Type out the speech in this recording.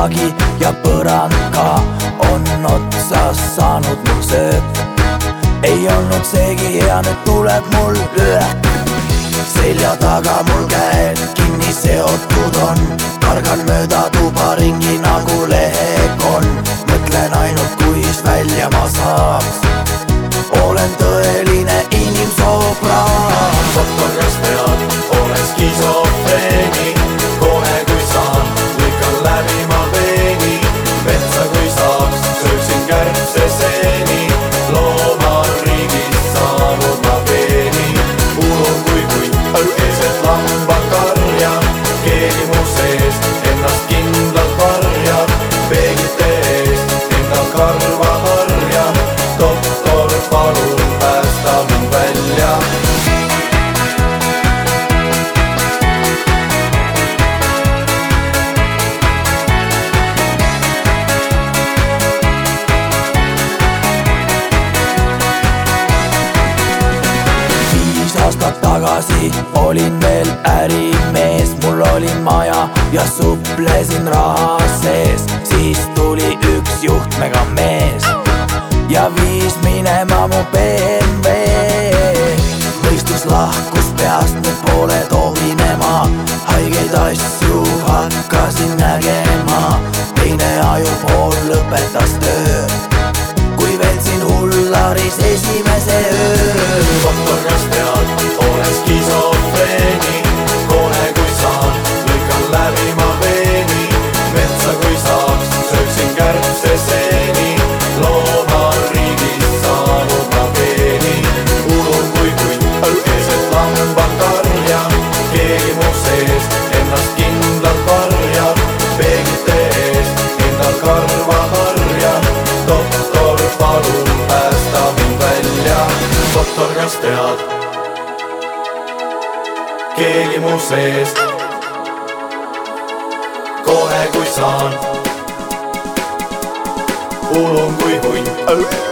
haagi ja põrand ka on otsas saanud mul söök. ei olnud seegi hea, nüüd tuleb mul löök. selja taga mul käed kinni seotud on, tagasi. Olin veel ärimees, mul oli maja ja suplesin raha sees, siis tuli üks juhtmega mees ja viis minema mu BMW. mõistus lahkus peast, nüüd pole tohinema, haigeid asju kas tead? keegi mu sees. kohe kui saan, ulun kui hunt